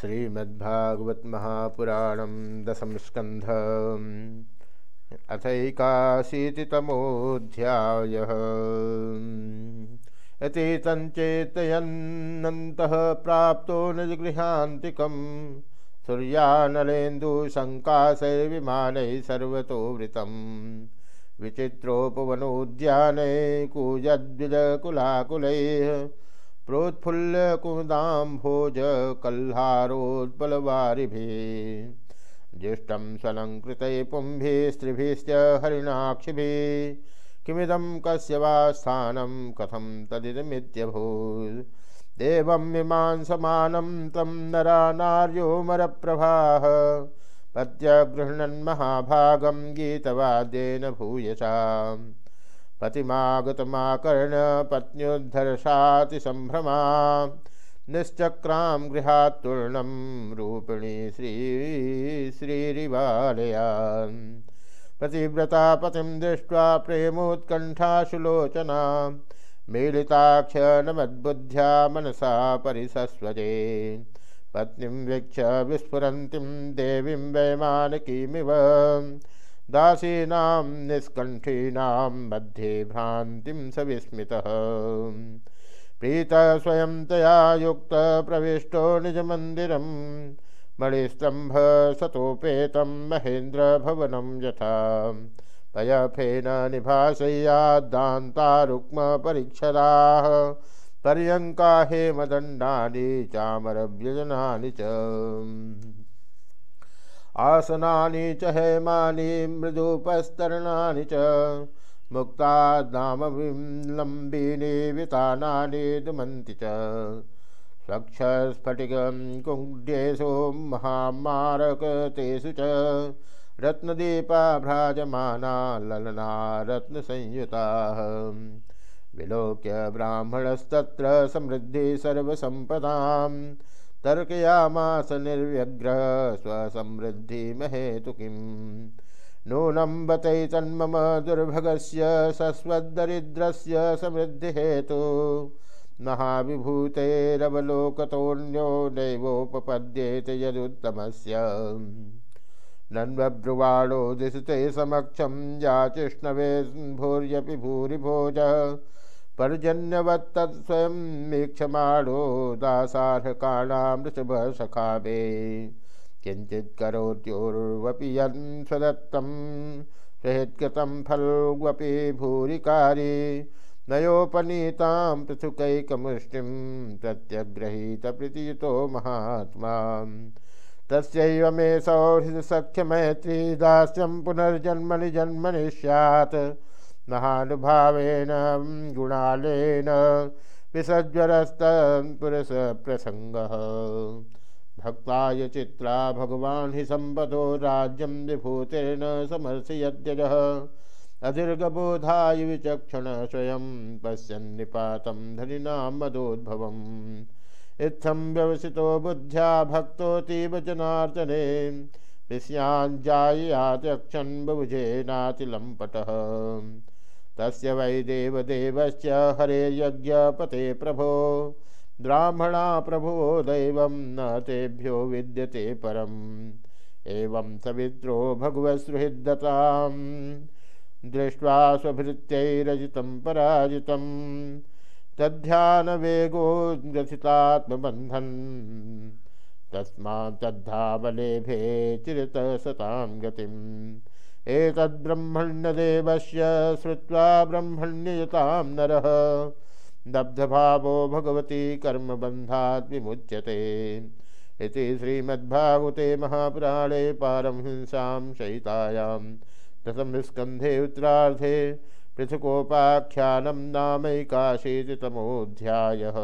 श्रीमद्भागवत महापुराण दशम स्कंध अथैकाशीतितमोऽध्याय। यति तञ्चेतयन्नन्तः प्राप्तो निजगृहान्तिकं सूर्यानलेन्दुशङ्काशैर्विमानैः सर्वतो वृतं विचित्रोपवनोद्याने कूजद्विजकुलाकुलैः प्रोत्फुल्लकुमुदाम्भोज कल्हारोत्पलवारिभिः ज्येष्ठं स्वलङ्कृतै पुंभिः स्त्रिभिश्च हरिणाक्षिभिः किमिदं कस्य वा स्थानं कथं तदिदमित्यभूत्। देवं विमांसमानं तं नरा नार्योमरप्रभाः पत्यगृह्णन्महाभागं गीतवाद्येन भूयसाम्। पतिमागतमाकर्ण पत्न्योद्धर्षातिसम्भ्रमा निश्चक्रां गृहात्तूर्णं रूपिणी श्री श्रीरिवालया। पतिव्रता पतिं दृष्ट्वा प्रेमोत्कण्ठाशुलोचना। मीलिताक्ष नमद्बुद्ध्या मनसा परिसस्वजे। पत्नीं वीक्ष विस्फुरन्तीं देवीं वैमानकीमिव। दासीनां निष्कण्ठीनां मध्ये भ्रान्तिं सविस्मितः। प्रीतः स्वयं तया युक्तप्रविष्टो निजमन्दिरं, मणिस्तम्भ सतोपेतं महेन्द्रभवनं यथा। पयफेन निभासय्याद्दान्तारुक्मपरीक्षदाः पर्यङ्का हेमदण्डानि, चामरव्यजनानि च। आसनानि च हेमानि, मृदुपस्तरणानि च मुक्ता नामविलम्बिनी वितानानि दुमन्ति च। स्वच्छस्फटिकं कुङ्ड्येषु महामारकतेषु च रत्नदीपा भ्राजमाना ललना रत्नसंयुताः विलोक्य ब्राह्मणस्तत्र समृद्धि सर्वसम्पदाम्। तर्कयामास निर्व्यग्र स्वसमृद्धि महेतु किम? नूनं बतै तन्मम दुर्भगस्य सस्वदरिद्रस्य समृद्धिहेतु महाविभूतेरवलोकतोऽन्यो नैवोपपद्येत यदुत्तमस्य। नन्वब्रुवाणो दिशते समक्षं याचिष्णवे भूर्यपि भूरिभोज। पर्जन्यवत्तत्स्वयं मीक्षमाणो दासार्हकाणामृषभ सखाभे किञ्चित् करोत्योर्वपि यन् स्वदत्तं, सहित्कृतं फल्वपि भूरिकारी। नयोपनीतां पृथुकैकमुष्टिं प्रत्यग्रहीतप्रीतियुतो महात्मा। तस्यैव मे सौहृदसख्यमैत्री दास्यं पुनर्जन्मनि जन्मनि स्यात्। महानुभावेन गुणालेन विसज्वरस्तपुरुषप्रसङ्गः भक्ताय चित्रा, भगवान् हि सम्पदो राज्यं विभूतिर्न समर्शयद्यजः अदीर्घबोधाय विचक्षण स्वयं पश्यन्निपातं धनिनां मदोद्भवम् इत्थं व्यवसितो बुद्ध्या भक्तोऽतीव जनार्दने। विषयाञ्जायात्यक्षन् बुभुजे तस्य वै देवदेवस्य हरे यज्ञपते प्रभो। ब्राह्मणा प्रभो दैवं न तेभ्यो विद्यते परम्। एवं सवित्रो भगवत्सुहृद्दतां दृष्ट्वा स्वभृत्यैरजितं पराजितं तद्ध्यानवेगोग्रथितात्मबन्धन् तस्मात् तद्धावलेभे चिरतसतां गतिम्। एतद्ब्रह्मण्यदेवस्य श्रुत्वा नरः। दब्धभावो भगवती कर्मबन्धात् विमुच्यते। श्रीमद्भागवते महापुराणे पारमहिंसां सहितायां दशमस्कन्धे उत्तरार्धे पृथकोपाख्यानं नामैकाशीतितमोऽध्यायः।